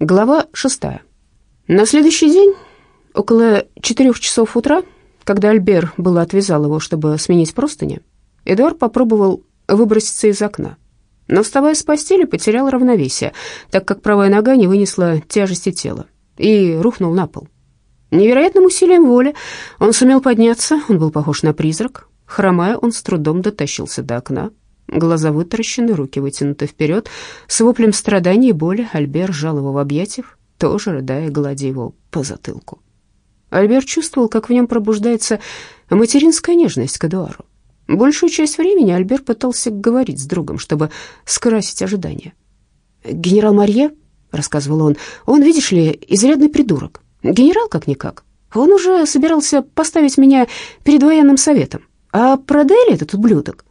Глава шестая. На следующий день, около четырех часов утра, когда Альбер было отвязал его, чтобы сменить простыни, Эдуард попробовал выброситься из окна. Но, вставая с постели, потерял равновесие, так как правая нога не вынесла тяжести тела и рухнул на пол. Невероятным усилием воли он сумел подняться, он был похож на призрак. Хромая, он с трудом дотащился до окна, Глаза вытаращены, руки вытянуты вперед. С воплем страдания и боли Альбер сжал его в объятиях, тоже рыдая, гладя его по затылку. Альбер чувствовал, как в нем пробуждается материнская нежность к Эдуару. Большую часть времени Альбер пытался говорить с другом, чтобы скрасить ожидания. «Генерал Марье», — рассказывал он, — «он, видишь ли, изрядный придурок. Генерал как-никак. Он уже собирался поставить меня перед военным советом. А Продель, этот ублюдок,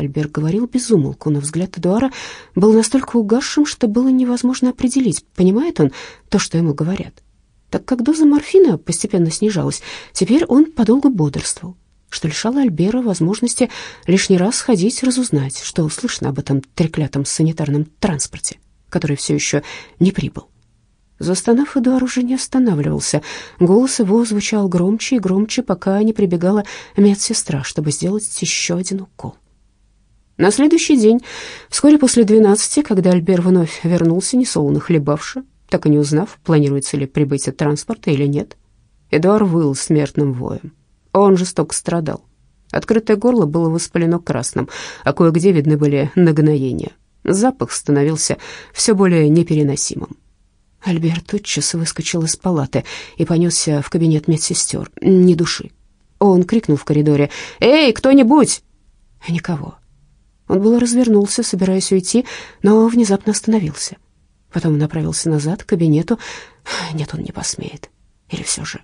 Альбер говорил без умолку, но взгляд Эдуара был настолько угасшим, что было невозможно определить, понимает он то, что ему говорят. Так как доза морфина постепенно снижалась, теперь он подолгу бодрствовал, что лишало Альбера возможности лишний раз сходить разузнать, что слышно об этом треклятом санитарном транспорте, который все еще не прибыл. Застонав, Эдуар уже не останавливался. Голос его звучал громче и громче, пока не прибегала медсестра, чтобы сделать еще один укол. На следующий день, вскоре после двенадцати, когда Альбер вновь вернулся, несолоно хлебавши, так и не узнав, планируется ли прибытие транспорта или нет, Эдуард выл смертным воем. Он жестоко страдал. Открытое горло было воспалено красным, а кое-где видны были нагноения. Запах становился все более непереносимым. Альберт тотчас выскочил из палаты и понесся в кабинет медсестер. Ни души. Он крикнул в коридоре «Эй, кто-нибудь!» Никого. Он было развернулся, собираясь уйти, но внезапно остановился. Потом направился назад, к кабинету. Нет, он не посмеет. Или все же...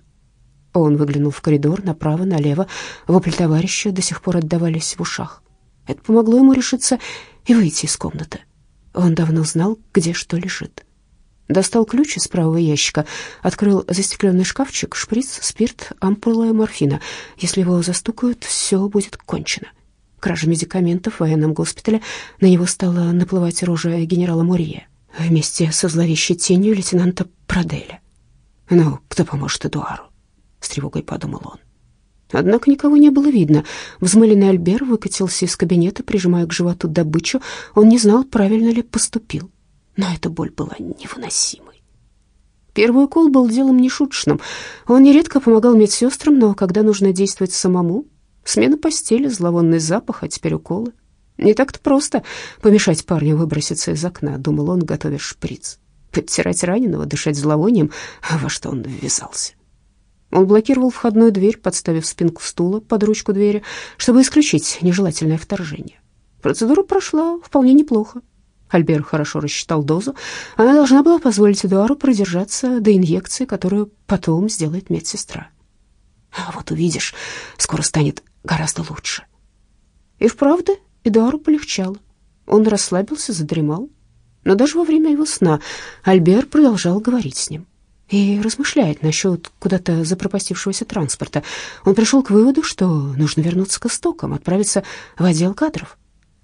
Он выглянул в коридор, направо, налево. Вопли товарища до сих пор отдавались в ушах. Это помогло ему решиться и выйти из комнаты. Он давно знал, где что лежит. Достал ключ из правого ящика, открыл застекленный шкафчик, шприц, спирт, ампула морфина. Если его застукают, все будет кончено кражи медикаментов в военном госпитале, на него стала наплывать рожа генерала Мурье вместе со зловещей тенью лейтенанта Проделя. «Ну, кто поможет Эдуару?» — с тревогой подумал он. Однако никого не было видно. Взмыленный Альбер выкатился из кабинета, прижимая к животу добычу. Он не знал, правильно ли поступил. Но эта боль была невыносимой. Первый укол был делом нешуточным. Он нередко помогал медсестрам, но когда нужно действовать самому, Смена постели, зловонный запах, а теперь уколы. Не так-то просто помешать парню выброситься из окна, думал он, готовя шприц. Подтирать раненого, дышать зловонием, во что он ввязался. Он блокировал входную дверь, подставив спинку стула под ручку двери, чтобы исключить нежелательное вторжение. Процедура прошла вполне неплохо. Альбер хорошо рассчитал дозу. Она должна была позволить Эдуару продержаться до инъекции, которую потом сделает медсестра. А вот увидишь, скоро станет гораздо лучше. И вправду Эдуару полегчало. Он расслабился, задремал. Но даже во время его сна Альбер продолжал говорить с ним и размышляет насчет куда-то запропастившегося транспорта. Он пришел к выводу, что нужно вернуться к истокам, отправиться в отдел кадров.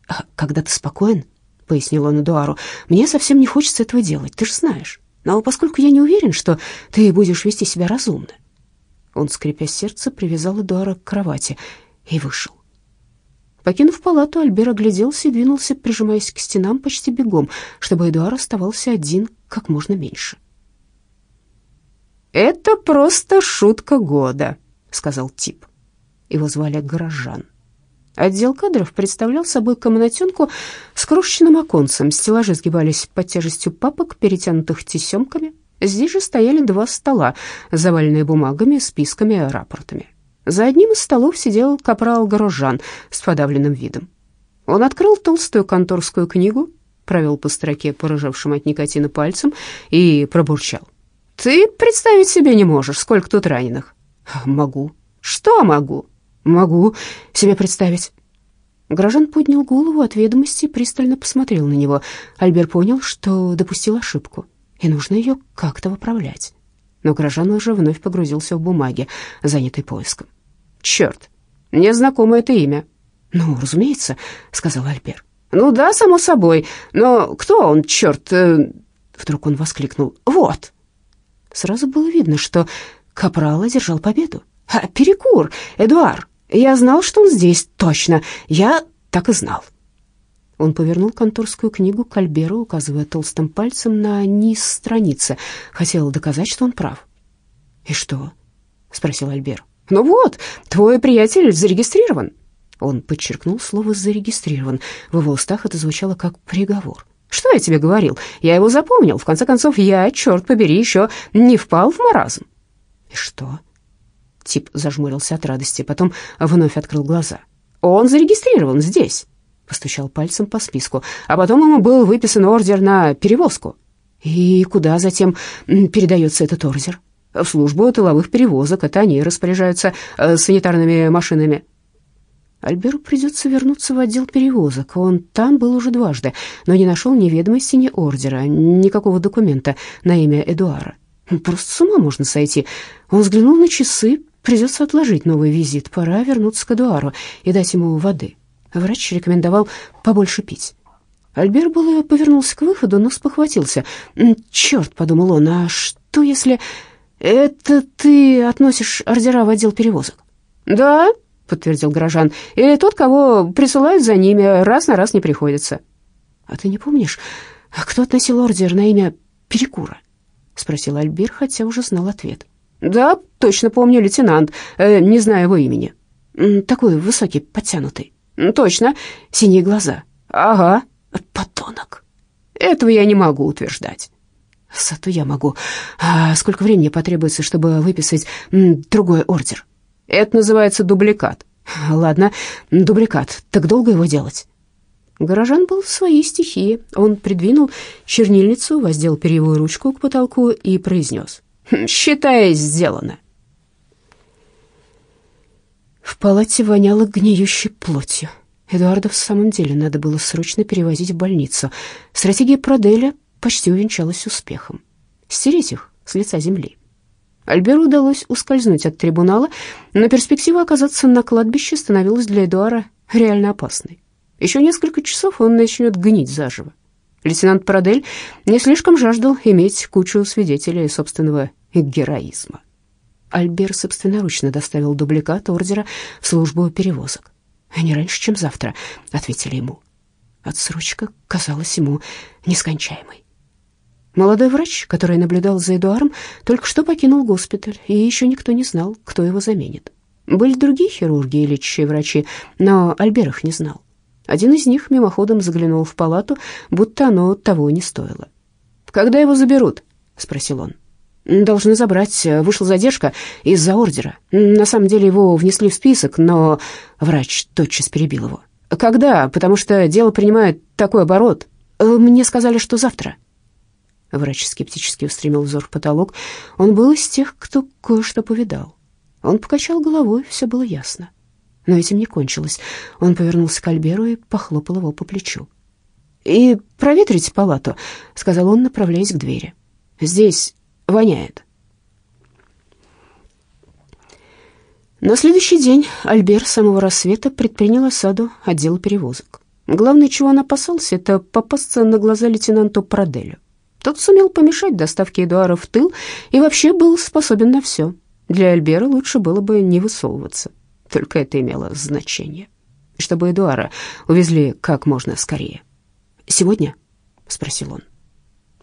«А «Когда ты спокоен», — пояснил он Эдуару, — «мне совсем не хочется этого делать, ты же знаешь. Но поскольку я не уверен, что ты будешь вести себя разумно». Он, скрипя сердце, привязал Эдуара к кровати и вышел. Покинув палату, Альбер огляделся и двинулся, прижимаясь к стенам почти бегом, чтобы Эдуард оставался один как можно меньше. «Это просто шутка года», — сказал тип. Его звали Горожан. Отдел кадров представлял собой комнатенку с крошечным оконцем. Стеллажи сгибались под тяжестью папок, перетянутых тесемками. Здесь же стояли два стола, заваленные бумагами, списками, рапортами. За одним из столов сидел капрал Горожан с подавленным видом. Он открыл толстую конторскую книгу, провел по строке, порыжавшим от никотина пальцем, и пробурчал. «Ты представить себе не можешь, сколько тут раненых». «Могу». «Что могу?» «Могу себе представить». Горожан поднял голову от ведомости и пристально посмотрел на него. Альбер понял, что допустил ошибку, и нужно ее как-то выправлять но Грожан уже вновь погрузился в бумаги, занятый поиском. «Черт, мне знакомо это имя». «Ну, разумеется», — сказал Альбер. «Ну да, само собой, но кто он, черт?» э, Вдруг он воскликнул «Вот!». Сразу было видно, что Капрал одержал победу. «А, «Перекур! Эдуар! Я знал, что он здесь, точно! Я так и знал!» Он повернул конторскую книгу к Альберу, указывая толстым пальцем на низ страницы. Хотел доказать, что он прав. «И что?» — спросил Альбер. «Ну вот, твой приятель зарегистрирован». Он подчеркнул слово «зарегистрирован». В его устах это звучало как приговор. «Что я тебе говорил? Я его запомнил. В конце концов, я, черт побери, еще не впал в маразм». «И что?» Тип зажмурился от радости, потом вновь открыл глаза. «Он зарегистрирован здесь», — постучал пальцем по списку, «а потом ему был выписан ордер на перевозку». «И куда затем передается этот ордер?» «В службу тыловых перевозок. Это они распоряжаются э, санитарными машинами». Альберу придется вернуться в отдел перевозок. Он там был уже дважды, но не нашел ни ведомости, ни ордера, никакого документа на имя Эдуара. Просто с ума можно сойти. Он взглянул на часы. Придется отложить новый визит. Пора вернуться к Эдуару и дать ему воды. Врач рекомендовал побольше пить. Альбер было повернулся к выходу, но спохватился. «Черт», — подумал он, — «а что если это ты относишь ордера в отдел перевозок?» «Да», — подтвердил горожан, — «или тот, кого присылают за ними, раз на раз не приходится». «А ты не помнишь, кто относил ордер на имя Перекура?» — спросил Альбер, хотя уже знал ответ. «Да, точно помню, лейтенант, э, не знаю его имени». «Такой высокий, подтянутый». «Точно, синие глаза». «Ага, подонок». «Этого я не могу утверждать». «Зато я могу. А сколько времени потребуется, чтобы выписать другой ордер?» Это называется дубликат. Ладно, дубликат. Так долго его делать? Горожан был в своей стихии. Он придвинул чернильницу, воздел перьевую ручку к потолку и произнес. «Хм, «Считай, сделано». В палате воняло гниющей плотью. Эдуарда в самом деле надо было срочно перевозить в больницу. Стратегия Проделя почти увенчалась успехом. Стереть их с лица земли. Альберу удалось ускользнуть от трибунала, но перспектива оказаться на кладбище становилась для Эдуара реально опасной. Еще несколько часов он начнет гнить заживо. Лейтенант Парадель не слишком жаждал иметь кучу свидетелей собственного героизма. Альбер собственноручно доставил дубликат ордера в службу перевозок. «Не раньше, чем завтра», — ответили ему. Отсрочка казалась ему нескончаемой. Молодой врач, который наблюдал за Эдуаром, только что покинул госпиталь, и еще никто не знал, кто его заменит. Были другие хирурги и лечащие врачи, но Альбер их не знал. Один из них мимоходом заглянул в палату, будто оно того не стоило. «Когда его заберут?» — спросил он. «Должны забрать. Вышла задержка из-за ордера. На самом деле его внесли в список, но...» Врач тотчас перебил его. «Когда? Потому что дело принимает такой оборот. Мне сказали, что завтра». Врач скептически устремил взор в потолок. Он был из тех, кто кое-что повидал. Он покачал головой, все было ясно. Но этим не кончилось. Он повернулся к Альберу и похлопал его по плечу. «И проветрите палату», — сказал он, направляясь к двери. «Здесь воняет». На следующий день Альбер с самого рассвета предпринял осаду отдела перевозок. Главное, чего он опасался, это попасться на глаза лейтенанту Проделю. Тот сумел помешать доставке Эдуара в тыл и вообще был способен на все. Для Альбера лучше было бы не высовываться. Только это имело значение. Чтобы Эдуара увезли как можно скорее. «Сегодня?» — спросил он.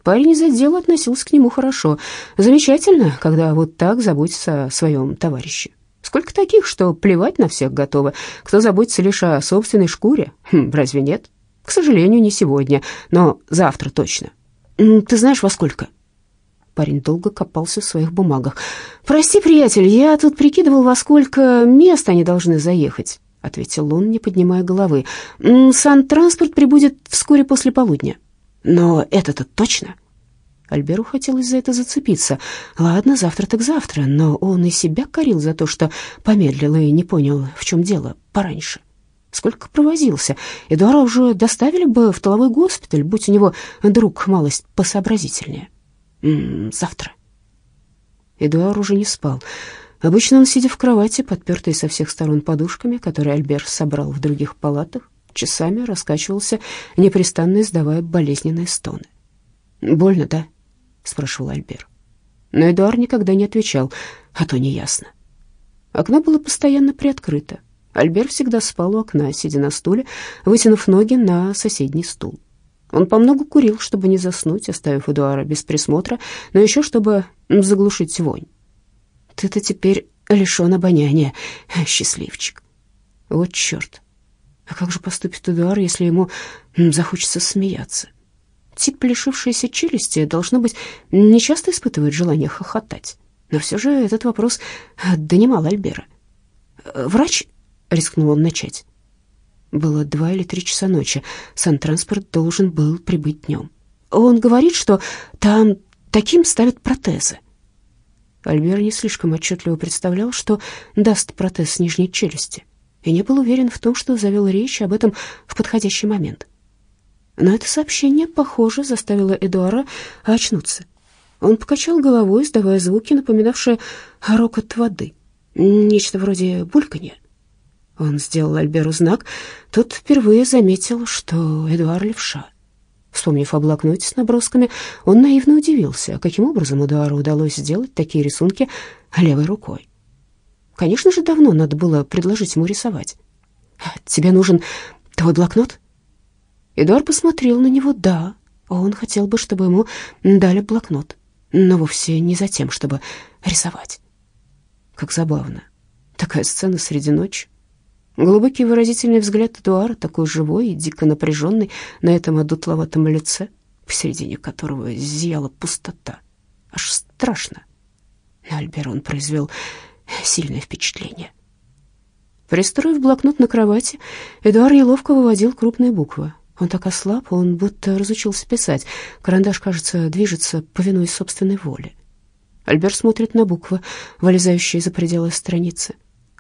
Парень из отдела относился к нему хорошо. Замечательно, когда вот так заботится о своем товарище. Сколько таких, что плевать на всех готовы, кто заботится лишь о собственной шкуре? Хм, разве нет? К сожалению, не сегодня, но завтра точно. «Ты знаешь, во сколько?» Парень долго копался в своих бумагах. «Прости, приятель, я тут прикидывал, во сколько мест они должны заехать», — ответил он, не поднимая головы. «Сан-транспорт прибудет вскоре после полудня». «Но это-то точно?» Альберу хотелось за это зацепиться. Ладно, завтра так завтра, но он и себя корил за то, что помедлил и не понял, в чем дело пораньше. Сколько провозился. Эдуара уже доставили бы в тыловой госпиталь, будь у него друг малость посообразительнее. М -м, завтра. Эдуар уже не спал. Обычно он, сидя в кровати, подпертой со всех сторон подушками, которые Альбер собрал в других палатах, часами раскачивался, непрестанно издавая болезненные стоны. «Больно, да?» — спрашивал Альбер. Но Эдуард никогда не отвечал, а то неясно. Окно было постоянно приоткрыто. Альбер всегда спал у окна, сидя на стуле, вытянув ноги на соседний стул. Он помногу курил, чтобы не заснуть, оставив Эдуара без присмотра, но еще чтобы заглушить вонь. «Ты-то теперь лишен обоняния, счастливчик». Вот черт. А как же поступит Эдуар, если ему захочется смеяться? Тип лишившейся челюсти, должно быть, нечасто испытывает желание хохотать. Но все же этот вопрос донимал Альбера. «Врач?» — рискнул он начать. Было два или три часа ночи. Сан-транспорт должен был прибыть днем. Он говорит, что там таким ставят протезы. Альбер не слишком отчетливо представлял, что даст протез нижней челюсти, и не был уверен в том, что завел речь об этом в подходящий момент. Но это сообщение, похоже, заставило Эдуара очнуться. Он покачал головой, издавая звуки, напоминавшие рокот воды, нечто вроде бульканья. Он сделал Альберу знак. Тот впервые заметил, что Эдуард левша. Вспомнив о блокноте с набросками, он наивно удивился, каким образом Эдуару удалось сделать такие рисунки левой рукой. Конечно же, давно надо было предложить ему рисовать. «Тебе нужен твой блокнот?» Эдуард посмотрел на него. «Да, он хотел бы, чтобы ему дали блокнот, но вовсе не за тем, чтобы рисовать». Как забавно. Такая сцена среди ночи. Глубокий выразительный взгляд Эдуара, такой живой и дико напряженный на этом одутловатом лице, посередине которого зияла пустота. Аж страшно. На Альбера он произвел сильное впечатление. Пристроив блокнот на кровати, Эдуард неловко выводил крупные буквы. Он так ослаб, он будто разучился писать. Карандаш, кажется, движется, повинуясь собственной воле. Альбер смотрит на буквы, вылезающие за пределы страницы.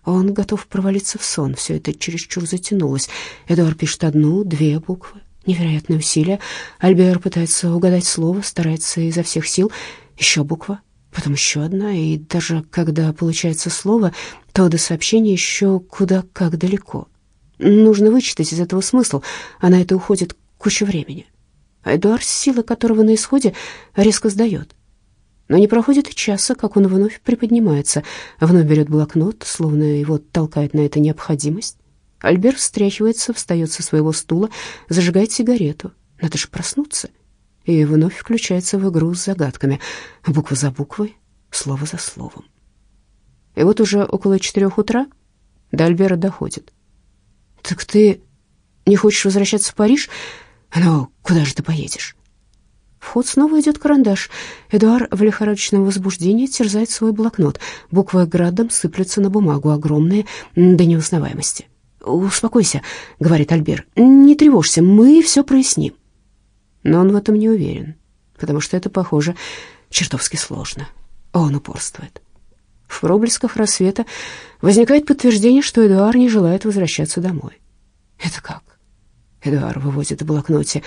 Он готов провалиться в сон. Все это чересчур затянулось. Эдуард пишет одну, две буквы. Невероятные усилия. Альбер пытается угадать слово, старается изо всех сил. Еще буква, потом еще одна. И даже когда получается слово, то до сообщения еще куда как далеко. Нужно вычитать из этого смысл, а на это уходит куча времени. Эдуард, сила которого на исходе, резко сдает. Но не проходит и часа, как он вновь приподнимается, вновь берет блокнот, словно его толкает на это необходимость. Альберт встряхивается, встает со своего стула, зажигает сигарету. Надо же проснуться. И вновь включается в игру с загадками, буква за буквой, слово за словом. И вот уже около четырех утра до Альбера доходит. «Так ты не хочешь возвращаться в Париж? Но куда же ты поедешь?» В ход снова идет карандаш. Эдуард в лихорадочном возбуждении терзает свой блокнот. Буквы градом сыплются на бумагу, огромные до неузнаваемости. «Успокойся», — говорит Альбер. «Не тревожься, мы все проясним». Но он в этом не уверен, потому что это, похоже, чертовски сложно. Он упорствует. В проблесках рассвета возникает подтверждение, что Эдуард не желает возвращаться домой. «Это как?» Эдуард выводит в блокноте.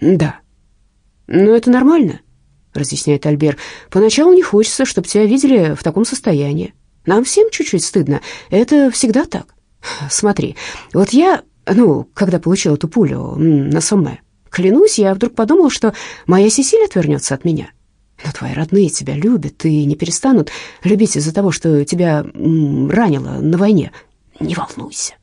«Да». «Но это нормально», — разъясняет Альбер. «Поначалу не хочется, чтобы тебя видели в таком состоянии. Нам всем чуть-чуть стыдно. Это всегда так. Смотри, вот я, ну, когда получил эту пулю на Сомме, клянусь, я вдруг подумал, что моя Сесиль отвернется от меня. Но твои родные тебя любят и не перестанут любить из-за того, что тебя ранило на войне. Не волнуйся».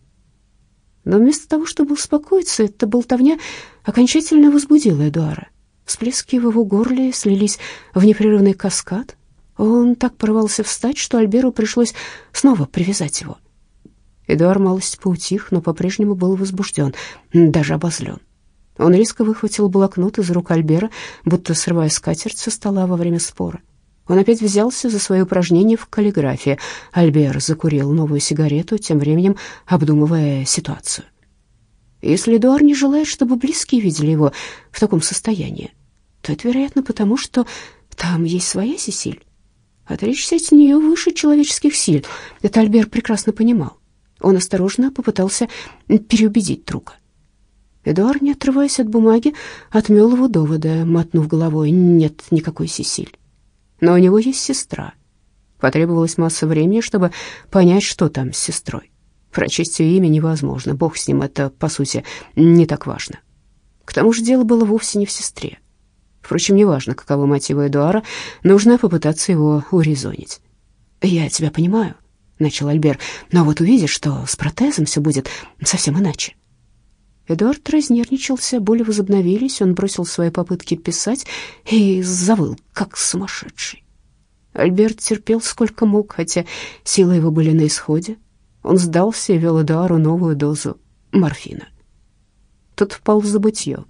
Но вместо того, чтобы успокоиться, эта болтовня окончательно возбудила Эдуара. Всплески в его горле слились в непрерывный каскад. Он так порвался встать, что Альберу пришлось снова привязать его. Эдуард малость поутих, но по-прежнему был возбужден, даже обозлен. Он резко выхватил блокнот из рук Альбера, будто срывая скатерть со стола во время спора. Он опять взялся за свои упражнения в каллиграфии. Альбер закурил новую сигарету, тем временем обдумывая ситуацию. Если Эдуард не желает, чтобы близкие видели его в таком состоянии, то это, вероятно, потому что там есть своя Сесиль. Отречься от нее выше человеческих сил. Это Альбер прекрасно понимал. Он осторожно попытался переубедить друга. Эдуард, не отрываясь от бумаги, отмел его доводы, мотнув головой. Нет никакой Сесиль. Но у него есть сестра. Потребовалась масса времени, чтобы понять, что там с сестрой. Прочесть ее имя невозможно, бог с ним, это, по сути, не так важно. К тому же дело было вовсе не в сестре. Впрочем, неважно, каковы мотивы Эдуара, нужно попытаться его урезонить. «Я тебя понимаю», — начал Альбер, «но вот увидишь, что с протезом все будет совсем иначе». Эдуард разнервничался, боли возобновились, он бросил свои попытки писать и завыл, как сумасшедший. Альберт терпел сколько мог, хотя силы его были на исходе. Он сдался и вел Эдуару новую дозу морфина. Тот впал в забытье.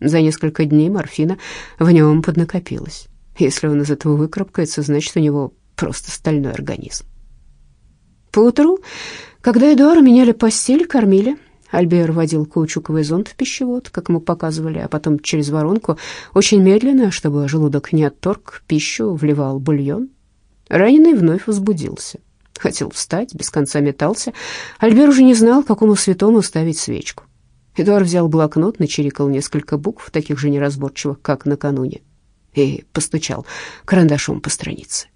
За несколько дней морфина в нем поднакопилось. Если он из этого выкарабкается, значит, у него просто стальной организм. Поутру, когда Эдуару меняли постель, кормили, Альбер водил каучуковый зонт в пищевод, как ему показывали, а потом через воронку очень медленно, чтобы желудок не отторг, пищу вливал бульон. Раненый вновь возбудился. Хотел встать, без конца метался. Альбер уже не знал, какому святому ставить свечку. Эдуард взял блокнот, начирикал несколько букв, таких же неразборчивых, как накануне, и постучал карандашом по странице.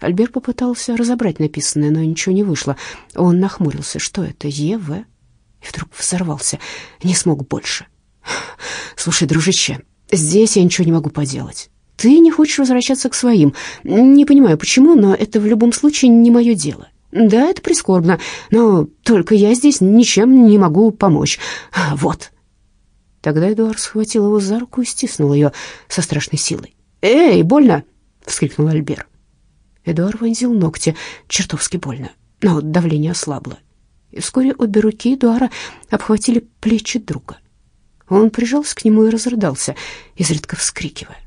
Альбер попытался разобрать написанное, но ничего не вышло. Он нахмурился. Что это? ЕВ? и вдруг взорвался, не смог больше. «Слушай, дружище, здесь я ничего не могу поделать. Ты не хочешь возвращаться к своим. Не понимаю, почему, но это в любом случае не мое дело. Да, это прискорбно, но только я здесь ничем не могу помочь. Вот». Тогда Эдуард схватил его за руку и стиснул ее со страшной силой. «Эй, больно!» — вскрикнул Альбер. Эдуард вонзил ногти, чертовски больно, но давление ослабло и вскоре обе руки Эдуара обхватили плечи друга. Он прижался к нему и разрыдался, изредка вскрикивая.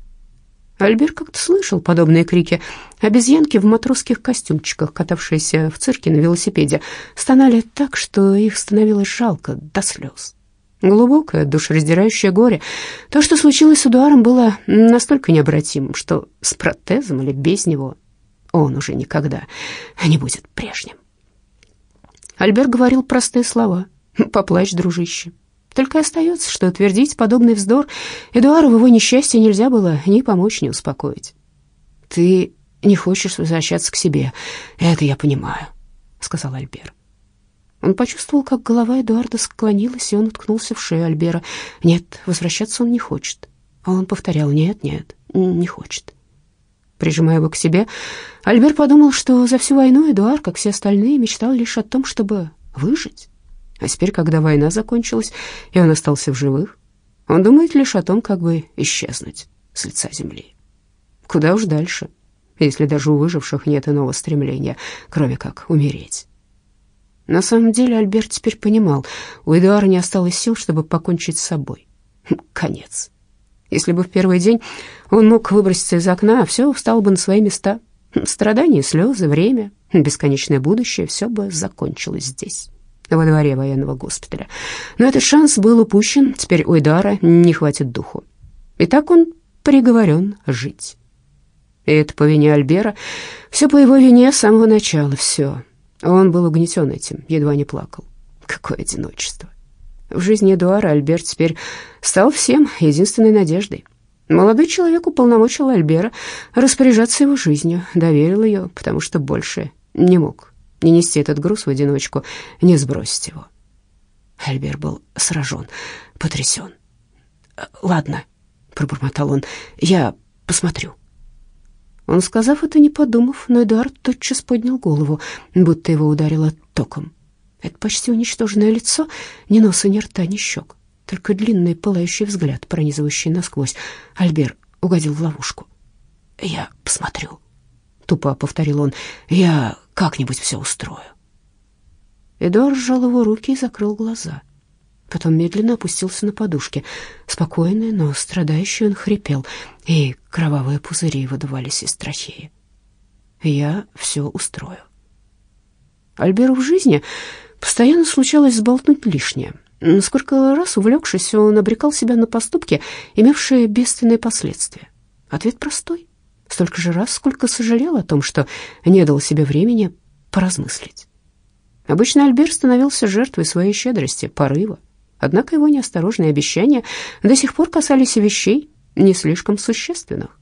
Альбер как-то слышал подобные крики. Обезьянки в матросских костюмчиках, катавшиеся в цирке на велосипеде, стонали так, что их становилось жалко до слез. Глубокое, душераздирающее горе. То, что случилось с Эдуаром, было настолько необратимым, что с протезом или без него он уже никогда не будет прежним. Альбер говорил простые слова. «Поплачь, дружище». Только остается, что утвердить подобный вздор Эдуару в его несчастье нельзя было ни помочь, ни успокоить. «Ты не хочешь возвращаться к себе, это я понимаю», — сказал Альбер. Он почувствовал, как голова Эдуарда склонилась, и он уткнулся в шею Альбера. Нет, возвращаться он не хочет. А он повторял «нет, нет, не хочет». Прижимая его к себе, Альбер подумал, что за всю войну Эдуард, как все остальные, мечтал лишь о том, чтобы выжить. А теперь, когда война закончилась, и он остался в живых, он думает лишь о том, как бы исчезнуть с лица земли. Куда уж дальше, если даже у выживших нет иного стремления, кроме как умереть. На самом деле Альберт теперь понимал, у Эдуара не осталось сил, чтобы покончить с собой. Конец. Если бы в первый день он мог выброситься из окна, все встало бы на свои места. Страдания, слезы, время, бесконечное будущее — все бы закончилось здесь, во дворе военного госпиталя. Но этот шанс был упущен, теперь у Эдара не хватит духу. И так он приговорен жить. И это по вине Альбера, все по его вине с самого начала, все. Он был угнетен этим, едва не плакал. Какое одиночество. В жизни Эдуара Альберт теперь стал всем единственной надеждой. Молодой человек уполномочил Альбера распоряжаться его жизнью, доверил ее, потому что больше не мог не нести этот груз в одиночку, не сбросить его. Альбер был сражен, потрясен. «Ладно», — пробормотал он, — «я посмотрю». Он, сказав это, не подумав, но Эдуард тотчас поднял голову, будто его ударило током. Это почти уничтоженное лицо, ни носа, ни рта, ни щек, только длинный пылающий взгляд, пронизывающий насквозь. Альбер угодил в ловушку. «Я посмотрю», — тупо повторил он, — «я как-нибудь все устрою». Эдуард сжал его руки и закрыл глаза. Потом медленно опустился на подушке. Спокойный, но страдающий он хрипел, и кровавые пузыри выдувались из трахеи. «Я все устрою». Альберу в жизни Постоянно случалось сболтнуть лишнее. Сколько раз, увлекшись, он обрекал себя на поступки, имевшие бедственные последствия. Ответ простой. Столько же раз, сколько сожалел о том, что не дал себе времени поразмыслить. Обычно Альбер становился жертвой своей щедрости, порыва. Однако его неосторожные обещания до сих пор касались вещей не слишком существенных.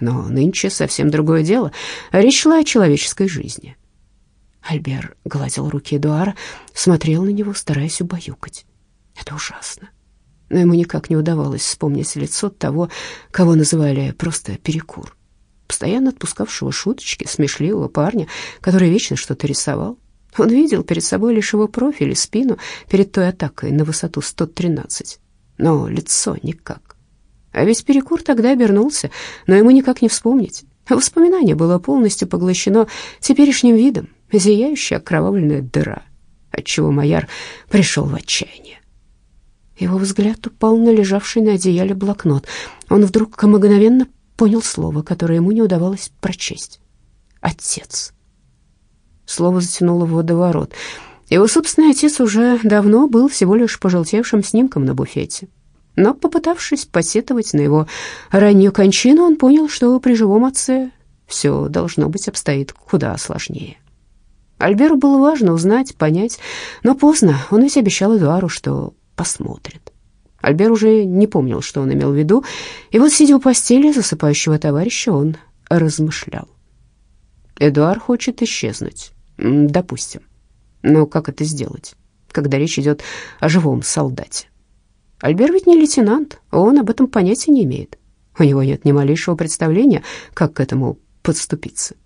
Но нынче совсем другое дело. Речь шла о человеческой жизни. Альбер гладил руки Эдуара, смотрел на него, стараясь убаюкать. Это ужасно. но ему никак не удавалось вспомнить лицо того, кого называли просто перекур. Постоянно отпускавшего шуточки, смешливого парня, который вечно что-то рисовал. Он видел перед собой лишь его профиль и спину перед той атакой на высоту 113, но лицо никак. А ведь перекур тогда обернулся, но ему никак не вспомнить. Воспоминание было полностью поглощено теперешним видом, зияющая окровавленная дыра, отчего Майяр пришел в отчаяние. Его взгляд упал на лежавший на одеяле блокнот. Он вдруг мгновенно понял слово, которое ему не удавалось прочесть. «Отец». Слово затянуло в водоворот. Его собственный отец уже давно был всего лишь пожелтевшим снимком на буфете. Но, попытавшись посетовать на его раннюю кончину, он понял, что при живом отце все, должно быть, обстоит куда сложнее. Альберу было важно узнать, понять, но поздно. Он ведь обещал Эдуару, что посмотрит. Альбер уже не помнил, что он имел в виду, и вот, сидя у постели засыпающего товарища, он размышлял. Эдуард хочет исчезнуть, допустим. Но как это сделать, когда речь идет о живом солдате? Альбер ведь не лейтенант, он об этом понятия не имеет. У него нет ни малейшего представления, как к этому подступиться.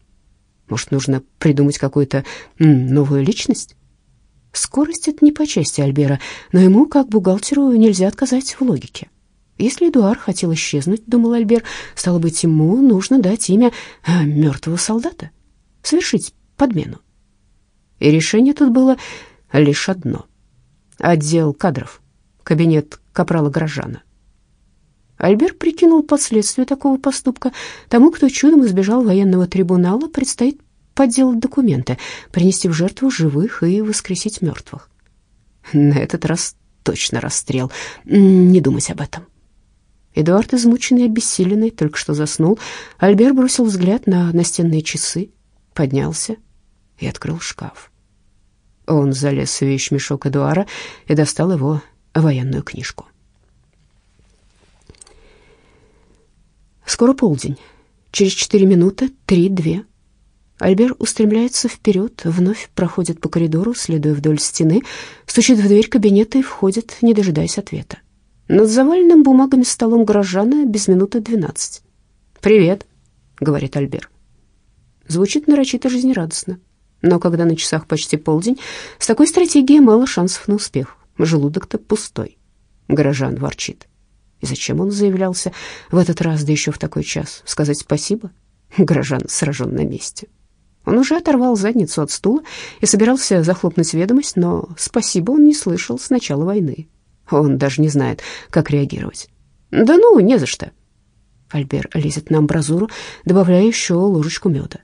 Может, нужно придумать какую-то новую личность? Скорость — это не по части Альбера, но ему, как бухгалтеру, нельзя отказать в логике. Если Эдуард хотел исчезнуть, думал Альбер, стало быть, ему нужно дать имя э, мертвого солдата, совершить подмену. И решение тут было лишь одно. Отдел кадров, кабинет капрала Грожана. Альбер прикинул последствия такого поступка. Тому, кто чудом избежал военного трибунала, предстоит подделать документы, принести в жертву живых и воскресить мертвых. На этот раз точно расстрел. Не думать об этом. Эдуард, измученный и обессиленный, только что заснул. Альбер бросил взгляд на настенные часы, поднялся и открыл шкаф. Он залез в вещмешок Эдуара и достал его военную книжку. Скоро полдень. Через четыре минуты три-две. Альбер устремляется вперед, вновь проходит по коридору, следуя вдоль стены, стучит в дверь кабинета и входит, не дожидаясь ответа. Над заваленным бумагами столом горожана без минуты двенадцать. «Привет», — говорит Альбер. Звучит нарочито жизнерадостно. Но когда на часах почти полдень, с такой стратегией мало шансов на успех. Желудок-то пустой. Горожан ворчит. И зачем он заявлялся в этот раз, да еще в такой час? Сказать спасибо? Горожан сражен на месте. Он уже оторвал задницу от стула и собирался захлопнуть ведомость, но спасибо он не слышал с начала войны. Он даже не знает, как реагировать. «Да ну, не за что». Альбер лезет на амбразуру, добавляя еще ложечку меда.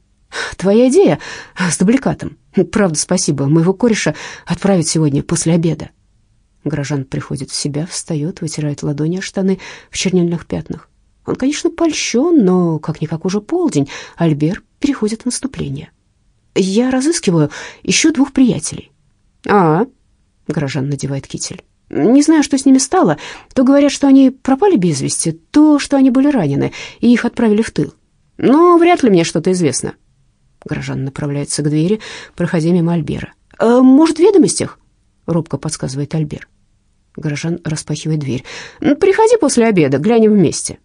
«Твоя идея с дубликатом. Правда, спасибо. Моего кореша отправить сегодня после обеда». Горожан приходит в себя, встает, вытирает ладони о штаны в чернильных пятнах. Он, конечно, польщен, но как-никак уже полдень. Альбер переходит в наступление. «Я разыскиваю еще двух приятелей». «А?» — горожан надевает китель. «Не знаю, что с ними стало. То говорят, что они пропали без вести, то, что они были ранены, и их отправили в тыл. Но вряд ли мне что-то известно». Горожан направляется к двери, проходя мимо Альбера. «Э, «Может, в ведомостях?» — робко подсказывает Альбер. Горожан распахивает дверь. «Приходи после обеда, глянем вместе».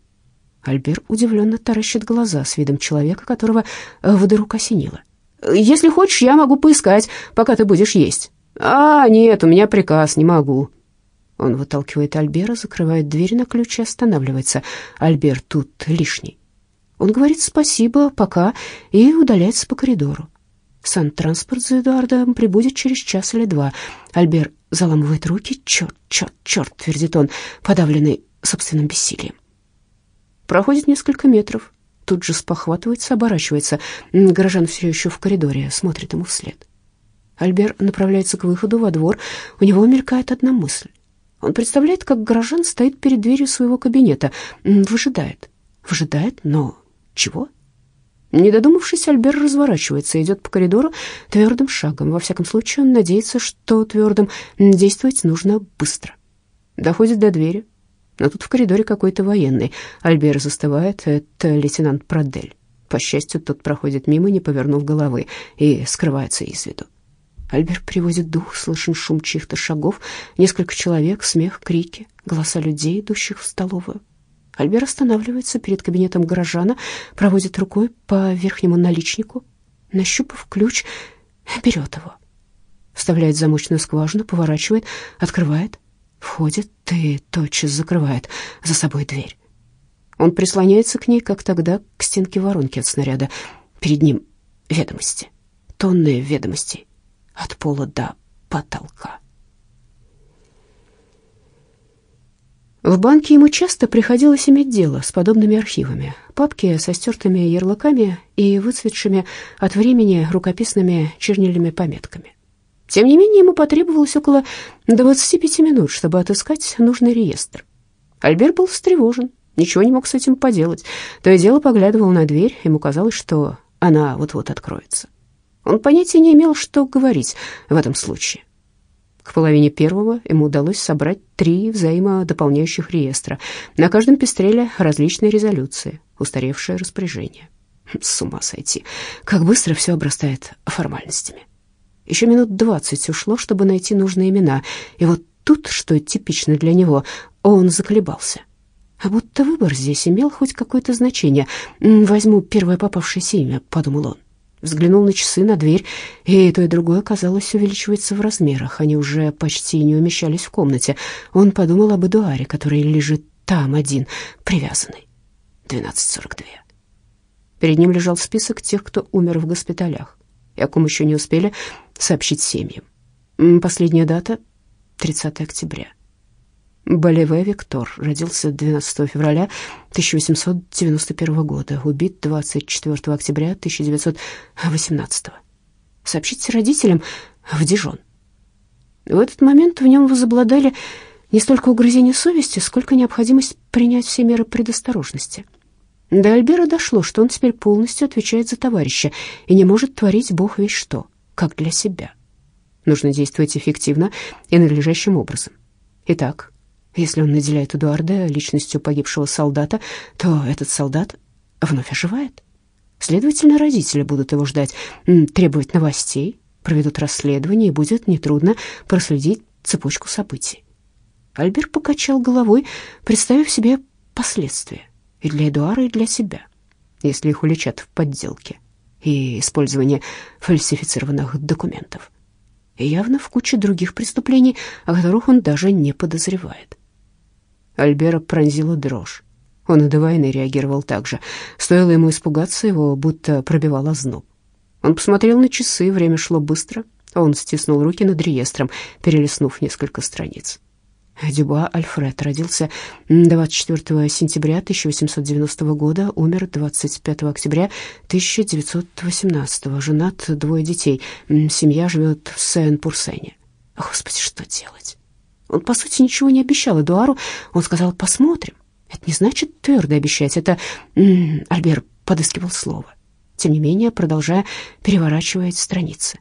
Альбер удивленно таращит глаза с видом человека, которого вдруг осенило. «Если хочешь, я могу поискать, пока ты будешь есть». «А, нет, у меня приказ, не могу». Он выталкивает Альбера, закрывает дверь на ключ и останавливается. Альбер тут лишний. Он говорит спасибо, пока, и удаляется по коридору. Сан-транспорт за Эдуардом прибудет через час или два. Альбер заламывает руки. «Черт, черт, черт!» — твердит он, подавленный собственным бессилием. Проходит несколько метров. Тут же спохватывается, оборачивается. Горожан все еще в коридоре, смотрит ему вслед. Альбер направляется к выходу во двор. У него мелькает одна мысль. Он представляет, как горожан стоит перед дверью своего кабинета, выжидает. Выжидает, но чего? Не додумавшись, Альбер разворачивается и идет по коридору твердым шагом. Во всяком случае, он надеется, что твердым действовать нужно быстро. Доходит до двери, но тут в коридоре какой-то военный. Альбер застывает, это лейтенант Продель. По счастью, тот проходит мимо, не повернув головы, и скрывается из виду. Альбер приводит дух, слышен шум чьих-то шагов, несколько человек, смех, крики, голоса людей, идущих в столовую. Альбер останавливается перед кабинетом горожана, проводит рукой по верхнему наличнику, нащупав ключ, берет его. Вставляет замочную скважину, поворачивает, открывает, входит и тотчас закрывает за собой дверь. Он прислоняется к ней, как тогда, к стенке воронки от снаряда. Перед ним ведомости, тонны ведомостей от пола до потолка. В банке ему часто приходилось иметь дело с подобными архивами. Папки со стертыми ярлыками и выцветшими от времени рукописными чернильными пометками. Тем не менее, ему потребовалось около 25 минут, чтобы отыскать нужный реестр. Альбер был встревожен, ничего не мог с этим поделать. То и дело поглядывал на дверь, ему казалось, что она вот-вот откроется. Он понятия не имел, что говорить в этом случае. К половине первого ему удалось собрать три взаимодополняющих реестра. На каждом пестрели различные резолюции, устаревшее распоряжение. С ума сойти, как быстро все обрастает формальностями. Еще минут двадцать ушло, чтобы найти нужные имена, и вот тут, что типично для него, он заколебался. А будто выбор здесь имел хоть какое-то значение. «Возьму первое попавшееся имя», — подумал он взглянул на часы, на дверь, и то и другое, казалось, увеличивается в размерах. Они уже почти не умещались в комнате. Он подумал об Эдуаре, который лежит там один, привязанный. 12.42. Перед ним лежал список тех, кто умер в госпиталях, и о ком еще не успели сообщить семьям. Последняя дата — 30 октября. Болеве Виктор родился 12 февраля 1891 года, убит 24 октября 1918. Сообщите родителям в Дижон. В этот момент в нем возобладали не столько угрызения совести, сколько необходимость принять все меры предосторожности. До Альбера дошло, что он теперь полностью отвечает за товарища и не может творить бог весь что, как для себя. Нужно действовать эффективно и надлежащим образом. Итак, если он наделяет Эдуарда личностью погибшего солдата, то этот солдат вновь оживает. Следовательно, родители будут его ждать, требовать новостей, проведут расследование, и будет нетрудно проследить цепочку событий. Альбер покачал головой, представив себе последствия и для Эдуара, и для себя, если их уличат в подделке и использовании фальсифицированных документов. Явно в куче других преступлений, о которых он даже не подозревает. Альбера пронзила дрожь. Он войны реагировал так же. Стоило ему испугаться, его будто пробивал озноб. Он посмотрел на часы, время шло быстро. Он стиснул руки над реестром, перелистнув несколько страниц. Дюба Альфред родился 24 сентября 1890 года, умер 25 октября 1918, женат, двое детей. Семья живет в Сен-Пурсене. Господи, что делать? Он, по сути, ничего не обещал Эдуару. Он сказал «посмотрим». Это не значит твердо обещать. Это... Альбер подыскивал слово. Тем не менее, продолжая переворачивать страницы.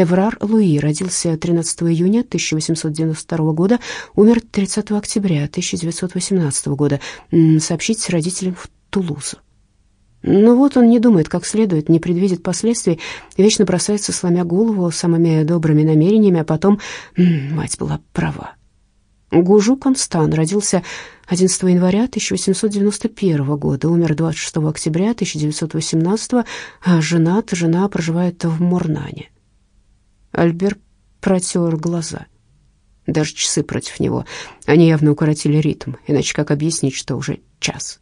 Эврар Луи родился 13 июня 1892 года, умер 30 октября 1918 года. Сообщить родителям в Тулузу. Но вот он не думает как следует, не предвидит последствий, вечно бросается, сломя голову, самыми добрыми намерениями, а потом... Мать была права. Гужу Констан родился 11 января 1891 года, умер 26 октября 1918, а женат, жена проживает в Морнане. Альбер протер глаза. Даже часы против него. Они явно укоротили ритм, иначе как объяснить, что уже час?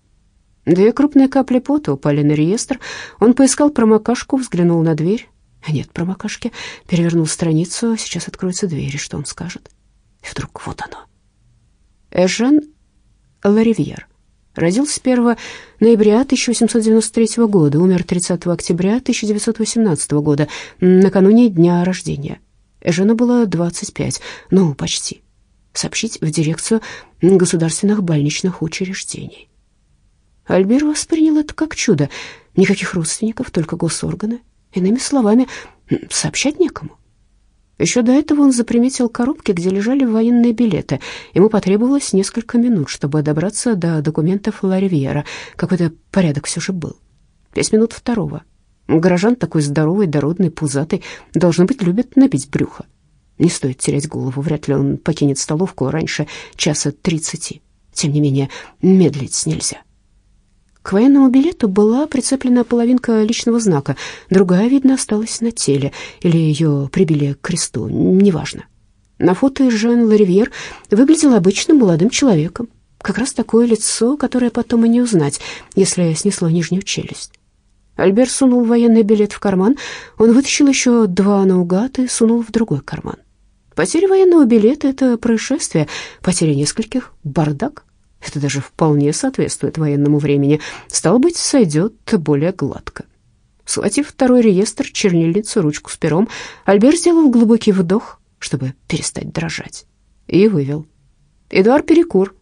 Две крупные капли пота упали на реестр. Он поискал промокашку, взглянул на дверь. Нет промокашки. Перевернул страницу. Сейчас откроется дверь, и что он скажет? И вдруг вот оно. Эжен Ларивьер. Родился 1 ноября 1893 года, умер 30 октября 1918 года, накануне дня рождения. Эжену было 25, ну, почти. Сообщить в дирекцию государственных больничных учреждений. Альбер воспринял это как чудо. Никаких родственников, только госорганы. Иными словами, сообщать некому. Еще до этого он заприметил коробки, где лежали военные билеты. Ему потребовалось несколько минут, чтобы добраться до документов Ларивьера. Какой-то порядок все же был. Пять минут второго. Горожан такой здоровый, дородный, пузатый, должно быть, любит набить брюхо. Не стоит терять голову, вряд ли он покинет столовку раньше часа тридцати. Тем не менее, медлить нельзя. К военному билету была прицеплена половинка личного знака, другая, видно, осталась на теле, или ее прибили к кресту, неважно. На фото Жан Ларивьер выглядел обычным молодым человеком. Как раз такое лицо, которое потом и не узнать, если снесло нижнюю челюсть. Альбер сунул военный билет в карман, он вытащил еще два наугад и сунул в другой карман. Потеря военного билета — это происшествие, потеря нескольких — бардак. Это даже вполне соответствует военному времени. Стало быть, сойдет более гладко. Схватив второй реестр, чернильницу, ручку с пером, Альбер сделал глубокий вдох, чтобы перестать дрожать, и вывел. «Эдуард Перекур».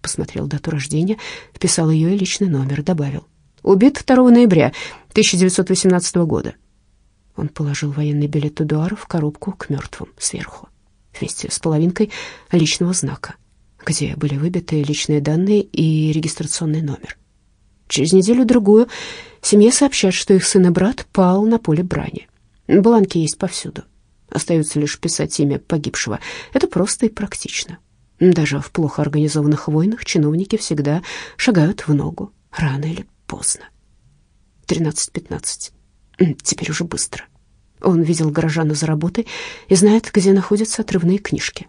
Посмотрел дату рождения, вписал ее и личный номер, добавил. «Убит 2 ноября 1918 года». Он положил военный билет Эдуара в коробку к мертвым сверху, вместе с половинкой личного знака где были выбиты личные данные и регистрационный номер. Через неделю-другую семье сообщат, что их сын и брат пал на поле брани. Бланки есть повсюду. Остается лишь писать имя погибшего. Это просто и практично. Даже в плохо организованных войнах чиновники всегда шагают в ногу, рано или поздно. 13.15. Теперь уже быстро. Он видел горожана за работой и знает, где находятся отрывные книжки.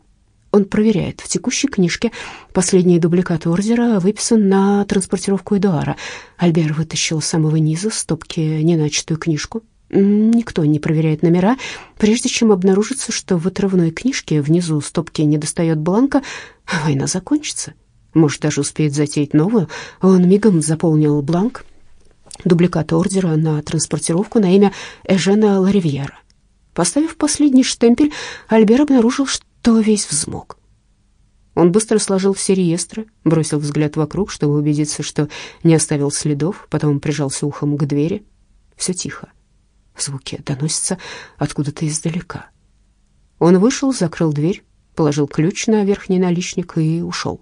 Он проверяет. В текущей книжке последний дубликат ордера выписан на транспортировку Эдуара. Альбер вытащил с самого низа стопки неначатую книжку. Никто не проверяет номера, прежде чем обнаружится, что в отрывной книжке внизу стопки не достает бланка, война закончится. Может, даже успеет затеять новую. Он мигом заполнил бланк дубликата ордера на транспортировку на имя Эжена Ларивьера. Поставив последний штемпель, Альбер обнаружил, что то весь взмок. Он быстро сложил все реестры, бросил взгляд вокруг, чтобы убедиться, что не оставил следов, потом прижался ухом к двери. Все тихо. Звуки доносятся откуда-то издалека. Он вышел, закрыл дверь, положил ключ на верхний наличник и ушел,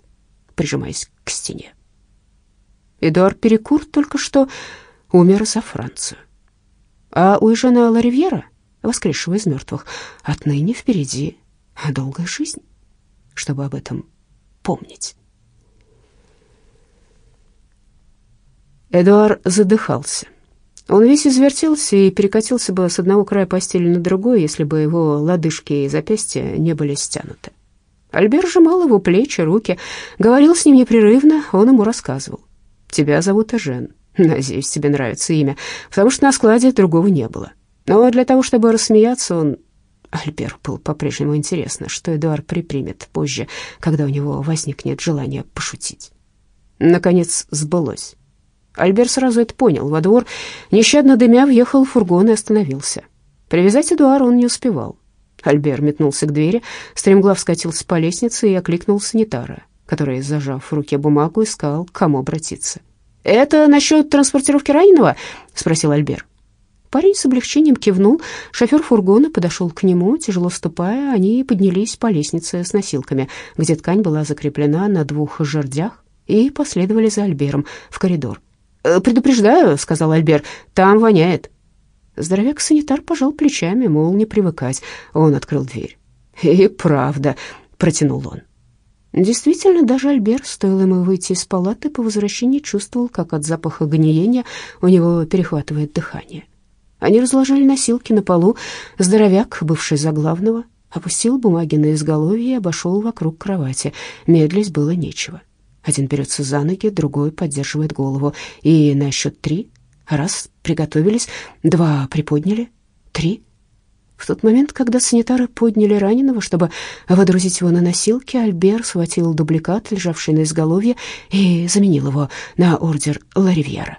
прижимаясь к стене. Эдуард Перекур только что умер за Францию. А у Эжена Ларивьера, воскресшего из мертвых, отныне впереди а долгая жизнь, чтобы об этом помнить. Эдуард задыхался. Он весь извертелся и перекатился бы с одного края постели на другой, если бы его лодыжки и запястья не были стянуты. Альбер сжимал его плечи, руки, говорил с ним непрерывно, он ему рассказывал. «Тебя зовут Эжен. Надеюсь, тебе нравится имя, потому что на складе другого не было. Но для того, чтобы рассмеяться, он Альберу было по-прежнему интересно, что Эдуард припримет позже, когда у него возникнет желание пошутить. Наконец сбылось. Альбер сразу это понял. Во двор, нещадно дымя, въехал фургон и остановился. Привязать Эдуара он не успевал. Альбер метнулся к двери, стремглав скатился по лестнице и окликнул санитара, который, зажав в руке бумагу, искал, к кому обратиться. «Это насчет транспортировки раненого?» — спросил Альбер. Парень с облегчением кивнул. Шофер фургона подошел к нему, тяжело ступая, они поднялись по лестнице с носилками, где ткань была закреплена на двух жердях, и последовали за Альбером в коридор. «Э, «Предупреждаю», — сказал Альбер, — «там воняет». Здоровяк-санитар пожал плечами, мол, не привыкать. Он открыл дверь. «И правда», — протянул он. Действительно, даже Альбер, стоило ему выйти из палаты, по возвращении чувствовал, как от запаха гниения у него перехватывает дыхание. Они разложили носилки на полу. Здоровяк, бывший за главного, опустил бумаги на изголовье и обошел вокруг кровати. Медлить было нечего. Один берется за ноги, другой поддерживает голову. И на счет три. Раз, приготовились, два приподняли, три. В тот момент, когда санитары подняли раненого, чтобы водрузить его на носилки, Альбер схватил дубликат, лежавший на изголовье, и заменил его на ордер Ларивьера.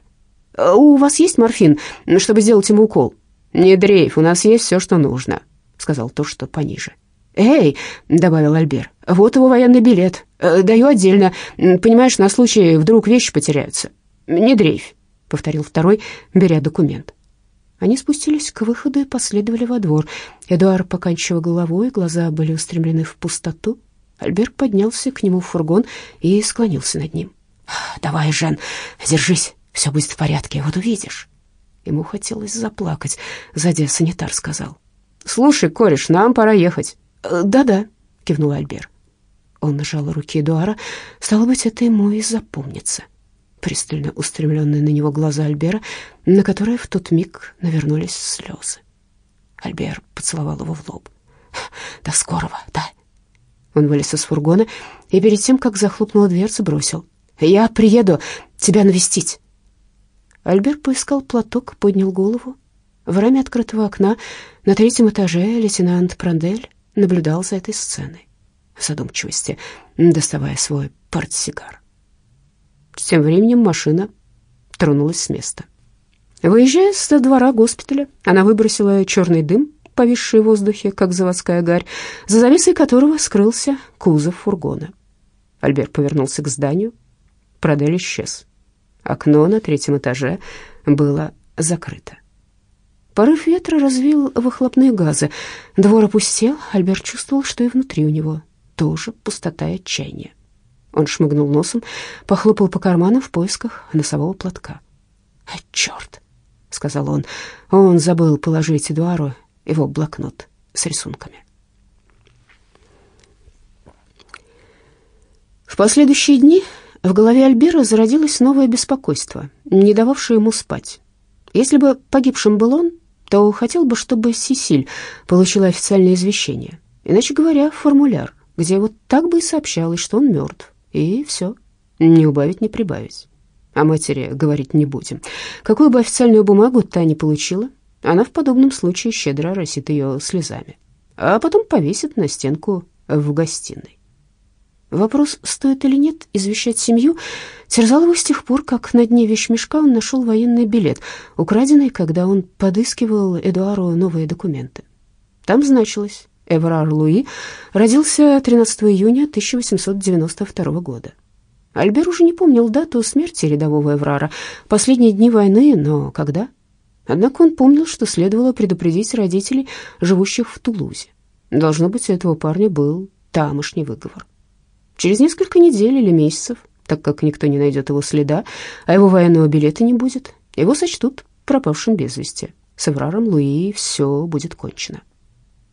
Э, «У вас есть морфин, чтобы сделать ему укол?» «Не дрейф, у нас есть все, что нужно», — сказал то, что пониже. «Эй», — добавил Альбер, — «вот его военный билет. Э, даю отдельно. Понимаешь, на случай, вдруг вещи потеряются». «Не дрейф», — повторил второй, беря документ. Они спустились к выходу и последовали во двор. Эдуард поканчивал головой, глаза были устремлены в пустоту. Альберт поднялся к нему в фургон и склонился над ним. «Давай, Жен, держись». Все будет в порядке, вот увидишь». Ему хотелось заплакать. Сзади санитар сказал. «Слушай, кореш, нам пора ехать». «Э, «Да-да», — кивнул Альбер. Он нажал руки Эдуара. Стало быть, это ему и запомнится. Пристально устремленные на него глаза Альбера, на которые в тот миг навернулись слезы. Альбер поцеловал его в лоб. «До скорого, да?» Он вылез из фургона и перед тем, как захлопнула дверца, бросил. «Я приеду тебя навестить». Альбер поискал платок, поднял голову. В раме открытого окна на третьем этаже лейтенант Прандель наблюдал за этой сценой в задумчивости, доставая свой портсигар. Тем временем машина тронулась с места. Выезжая с двора госпиталя, она выбросила черный дым, повисший в воздухе, как заводская гарь, за завесой которого скрылся кузов фургона. Альбер повернулся к зданию. Продель исчез. Окно на третьем этаже было закрыто. Порыв ветра развил выхлопные газы. Двор опустел, Альбер чувствовал, что и внутри у него тоже пустота и отчаяние. Он шмыгнул носом, похлопал по карманам в поисках носового платка. «А, черт!» — сказал он. Он забыл положить Эдуару его блокнот с рисунками. В последующие дни в голове Альбера зародилось новое беспокойство, не дававшее ему спать. Если бы погибшим был он, то хотел бы, чтобы Сисиль получила официальное извещение. Иначе говоря, формуляр, где вот так бы и сообщалось, что он мертв. И все, не убавить, не прибавить. О матери говорить не будем. Какую бы официальную бумагу та не получила, она в подобном случае щедро оросит ее слезами, а потом повесит на стенку в гостиной. Вопрос, стоит или нет извещать семью, терзал его с тех пор, как на дне вещмешка он нашел военный билет, украденный, когда он подыскивал Эдуару новые документы. Там значилось Эврар Луи родился 13 июня 1892 года. Альбер уже не помнил дату смерти рядового Эврара, последние дни войны, но когда? Однако он помнил, что следовало предупредить родителей, живущих в Тулузе. Должно быть, у этого парня был тамошний выговор. Через несколько недель или месяцев, так как никто не найдет его следа, а его военного билета не будет, его сочтут пропавшим без вести. С Эвраром Луи все будет кончено.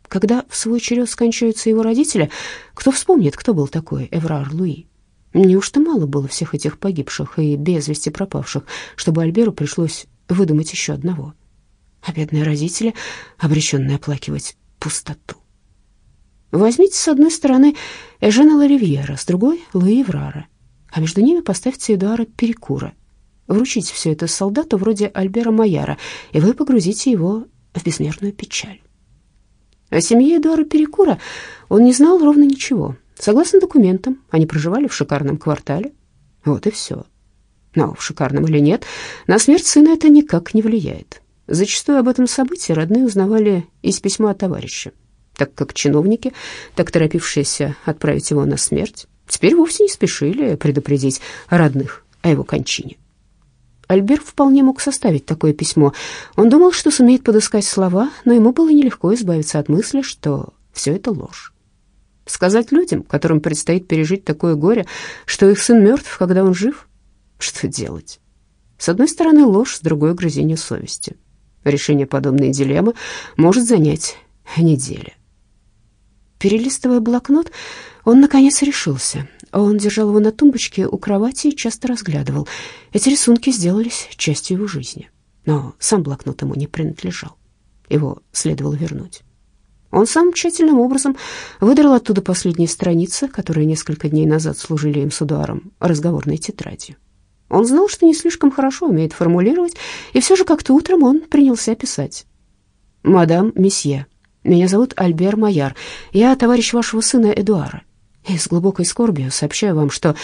Когда в свой черед скончаются его родители, кто вспомнит, кто был такой Эврар Луи? Неужто мало было всех этих погибших и без вести пропавших, чтобы Альберу пришлось выдумать еще одного? А бедные родители, обреченные оплакивать пустоту. Возьмите с одной стороны Эжена Ларивьера, с другой — Луи Эврара, а между ними поставьте Эдуара Перекура. Вручите все это солдату вроде Альбера Маяра, и вы погрузите его в безмерную печаль. О семье Эдуара Перекура он не знал ровно ничего. Согласно документам, они проживали в шикарном квартале. Вот и все. Но в шикарном или нет, на смерть сына это никак не влияет. Зачастую об этом событии родные узнавали из письма товарища, так как чиновники, так торопившиеся отправить его на смерть, теперь вовсе не спешили предупредить родных о его кончине. Альберт вполне мог составить такое письмо. Он думал, что сумеет подыскать слова, но ему было нелегко избавиться от мысли, что все это ложь. Сказать людям, которым предстоит пережить такое горе, что их сын мертв, когда он жив? Что делать? С одной стороны ложь, с другой — грызение совести. Решение подобной дилеммы может занять недели. Перелистывая блокнот, он, наконец, решился — он держал его на тумбочке у кровати и часто разглядывал. Эти рисунки сделались частью его жизни. Но сам блокнот ему не принадлежал. Его следовало вернуть. Он самым тщательным образом выдрал оттуда последние страницы, которые несколько дней назад служили им с ударом разговорной тетрадью. Он знал, что не слишком хорошо умеет формулировать, и все же как-то утром он принялся писать. «Мадам Месье, меня зовут Альбер Майар. Я товарищ вашего сына Эдуара и с глубокой скорбью сообщаю вам, что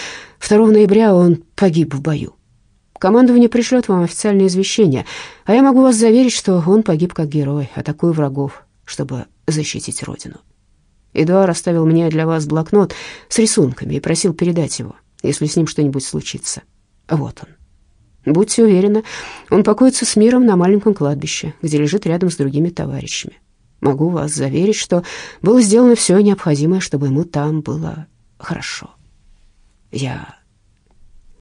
2 ноября он погиб в бою. Командование пришлет вам официальное извещение, а я могу вас заверить, что он погиб как герой, атакуя врагов, чтобы защитить родину. Эдуард оставил мне для вас блокнот с рисунками и просил передать его, если с ним что-нибудь случится. Вот он. Будьте уверены, он покоится с миром на маленьком кладбище, где лежит рядом с другими товарищами. Могу вас заверить, что было сделано все необходимое, чтобы ему там было хорошо. Я